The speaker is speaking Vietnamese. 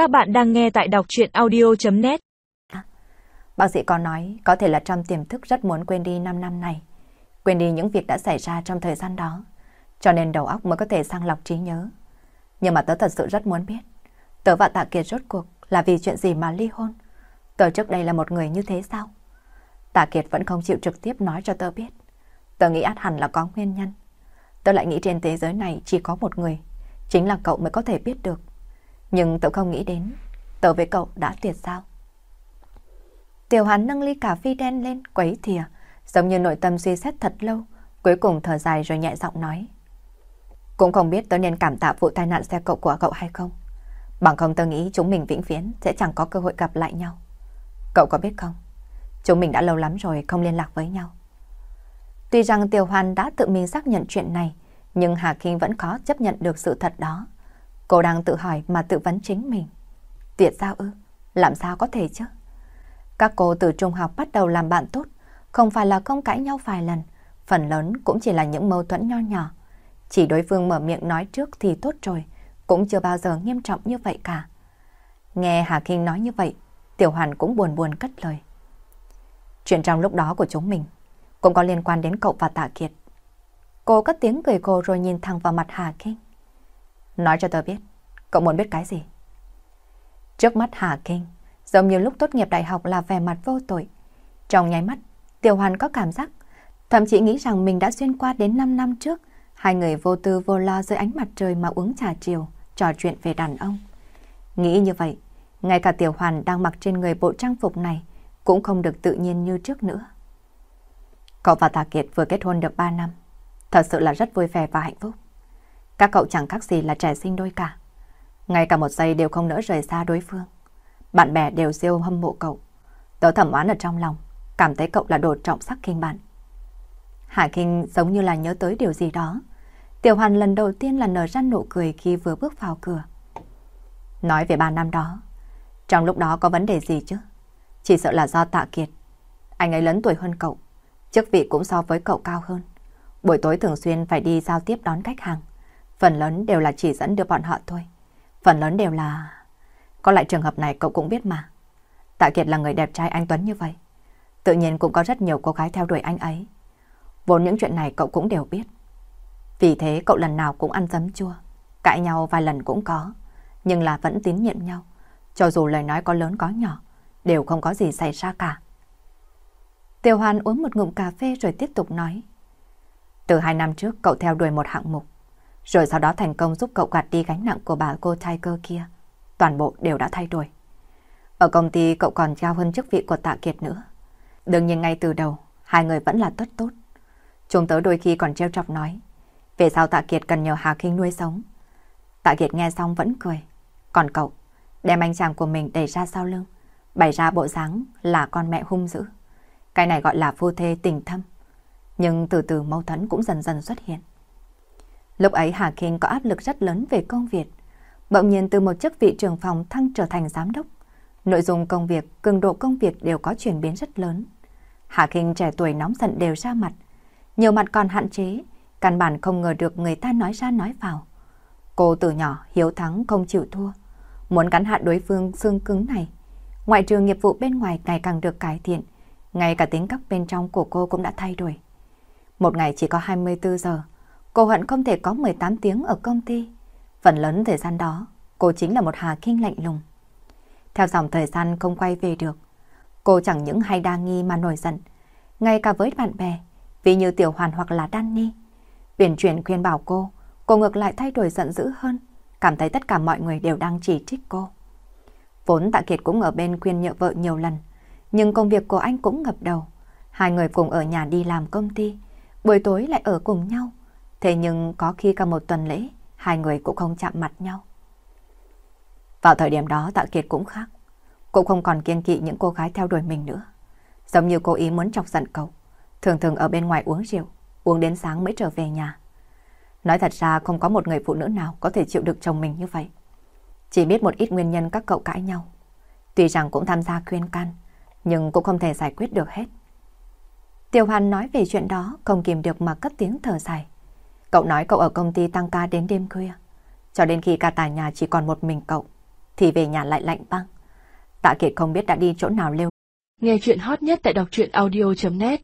Các bạn đang nghe tại đọc chuyện audio.net Bác sĩ có nói, có thể là trong tiềm thức rất muốn quên đi 5 năm này. Quên đi những việc đã xảy ra trong thời gian đó. Cho nên đầu óc mới có thể sang lọc trí nhớ. Nhưng mà tớ thật sự rất muốn biết. Tớ và Tạ Kiệt rốt cuộc là vì chuyện gì mà ly hôn. Tớ trước đây là một người như thế sao? Tạ Kiệt vẫn không chịu trực tiếp nói cho tớ biết. Tớ nghĩ át hẳn là có nguyên nhân. Tớ lại nghĩ trên thế giới này chỉ có một người. Chính là cậu mới có thể biết được. Nhưng tớ không nghĩ đến. Tớ với cậu đã tuyệt sao. Tiểu Hàn nâng ly cà phê đen lên quấy thìa. Giống như nội tâm suy xét thật lâu. Cuối cùng thở dài rồi nhẹ giọng nói. Cũng không biết tớ nên cảm tạ vụ tai nạn xe cậu của cậu hay không. Bằng không tớ nghĩ chúng mình vĩnh viễn sẽ chẳng có cơ hội gặp lại nhau. Cậu có biết không? Chúng mình đã lâu lắm rồi không liên lạc với nhau. Tuy rằng Tiểu Hoàn đã tự mình xác nhận chuyện này, nhưng Hà Kinh vẫn khó chấp nhận được sự thật đó. Cô đang tự hỏi mà tự vấn chính mình. Tuyệt sao ư? Làm sao có thể chứ? Các cô từ trung học bắt đầu làm bạn tốt, không phải là không cãi nhau vài lần, phần lớn cũng chỉ là những mâu thuẫn nho nhỏ. Chỉ đối phương mở miệng nói trước thì tốt rồi, cũng chưa bao giờ nghiêm trọng như vậy cả. Nghe Hà Kinh nói như vậy, Tiểu Hoàn cũng buồn buồn cất lời. Chuyện trong lúc đó của chúng mình cũng có liên quan đến cậu và Tạ Kiệt. Cô cất tiếng cười cô rồi nhìn thẳng vào mặt Hà Kinh. Nói cho tớ biết, cậu muốn biết cái gì? Trước mắt Hà Kinh, giống như lúc tốt nghiệp đại học là vẻ mặt vô tội. Trong nháy mắt, Tiểu Hoàn có cảm giác, thậm chí nghĩ rằng mình đã xuyên qua đến 5 năm trước, hai người vô tư vô lo dưới ánh mặt trời mà uống trà chiều, trò chuyện về đàn ông. Nghĩ như vậy, ngay cả Tiểu Hoàn đang mặc trên người bộ trang phục này cũng không được tự nhiên như trước nữa. Cậu và tà Kiệt vừa kết hôn được 3 năm, thật sự là rất vui vẻ và hạnh phúc. Các cậu chẳng khác gì là trẻ sinh đôi cả. Ngay cả một giây đều không nỡ rời xa đối phương. Bạn bè đều siêu hâm mộ cậu. Tớ thẩm oán ở trong lòng, cảm thấy cậu là đồ trọng sắc kinh bạn. Hạ Kinh giống như là nhớ tới điều gì đó. Tiểu Hoàn lần đầu tiên là nở ra nụ cười khi vừa bước vào cửa. Nói về ba năm đó, trong lúc đó có vấn đề gì chứ? Chỉ sợ là do tạ kiệt. Anh ấy lớn tuổi hơn cậu, chức vị cũng so với cậu cao hơn. Buổi tối thường xuyên phải đi giao tiếp đón khách hàng. Phần lớn đều là chỉ dẫn đưa bọn họ thôi. Phần lớn đều là... Có lại trường hợp này cậu cũng biết mà. Tạ Kiệt là người đẹp trai anh Tuấn như vậy. Tự nhiên cũng có rất nhiều cô gái theo đuổi anh ấy. Vốn những chuyện này cậu cũng đều biết. Vì thế cậu lần nào cũng ăn dấm chua. Cãi nhau vài lần cũng có. Nhưng là vẫn tín nhiệm nhau. Cho dù lời nói có lớn có nhỏ. Đều không có gì xảy ra cả. Tiêu Hoàn uống một ngụm cà phê rồi tiếp tục nói. Từ hai năm trước cậu theo đuổi một hạng mục. Rồi sau đó thành công giúp cậu gạt đi gánh nặng của bà cô Tiger kia. Toàn bộ đều đã thay đổi. Ở công ty cậu còn cao hơn chức vị của Tạ Kiệt nữa. Đương nhiên ngay từ đầu, hai người vẫn là tốt tốt. Chúng tớ đôi khi còn treo chọc nói. Về sao Tạ Kiệt cần nhờ Hà Kinh nuôi sống. Tạ Kiệt nghe xong vẫn cười. Còn cậu, đem anh chàng của mình đẩy ra sau lưng. Bày ra bộ dáng là con mẹ hung dữ. Cái này gọi là phu thê tình thâm. Nhưng từ từ mâu thuẫn cũng dần dần xuất hiện. Lúc ấy Hà Kinh có áp lực rất lớn về công việc. Bỗng nhiên từ một chức vị trưởng phòng thăng trở thành giám đốc. Nội dung công việc, cường độ công việc đều có chuyển biến rất lớn. Hà Kinh trẻ tuổi nóng giận đều ra mặt. Nhiều mặt còn hạn chế, căn bản không ngờ được người ta nói ra nói vào. Cô từ nhỏ hiếu thắng không chịu thua. Muốn cắn hạ đối phương xương cứng này. Ngoại trừ nghiệp vụ bên ngoài ngày càng được cải thiện. Ngay cả tính cách bên trong của cô cũng đã thay đổi. Một ngày chỉ có 24 giờ. Cô hận không thể có 18 tiếng ở công ty. Phần lớn thời gian đó, cô chính là một Hà Kinh lạnh lùng. Theo dòng thời gian không quay về được, cô chẳng những hay đa nghi mà nổi giận, ngay cả với bạn bè, vì như Tiểu Hoàn hoặc là Danny. Biển chuyển khuyên bảo cô, cô ngược lại thay đổi giận dữ hơn, cảm thấy tất cả mọi người đều đang chỉ trích cô. Vốn Tạ Kiệt cũng ở bên khuyên nhợ vợ nhiều lần, nhưng công việc của anh cũng ngập đầu. Hai người cùng ở nhà đi làm công ty, buổi tối lại ở cùng nhau. Thế nhưng có khi cả một tuần lễ, hai người cũng không chạm mặt nhau. Vào thời điểm đó Tạ Kiệt cũng khác. Cũng không còn kiên kỵ những cô gái theo đuổi mình nữa. Giống như cô ý muốn chọc giận cậu. Thường thường ở bên ngoài uống rượu, uống đến sáng mới trở về nhà. Nói thật ra không có một người phụ nữ nào có thể chịu được chồng mình như vậy. Chỉ biết một ít nguyên nhân các cậu cãi nhau. Tuy rằng cũng tham gia khuyên can, nhưng cũng không thể giải quyết được hết. Tiểu Hoàn nói về chuyện đó không kìm được mà cất tiếng thở dài. Cậu nói cậu ở công ty tăng ca đến đêm khuya. Cho đến khi cả tòa nhà chỉ còn một mình cậu, thì về nhà lại lạnh băng. Tạ Kiệt không biết đã đi chỗ nào lêu. Nghe chuyện hot nhất tại đọc truyện audio.net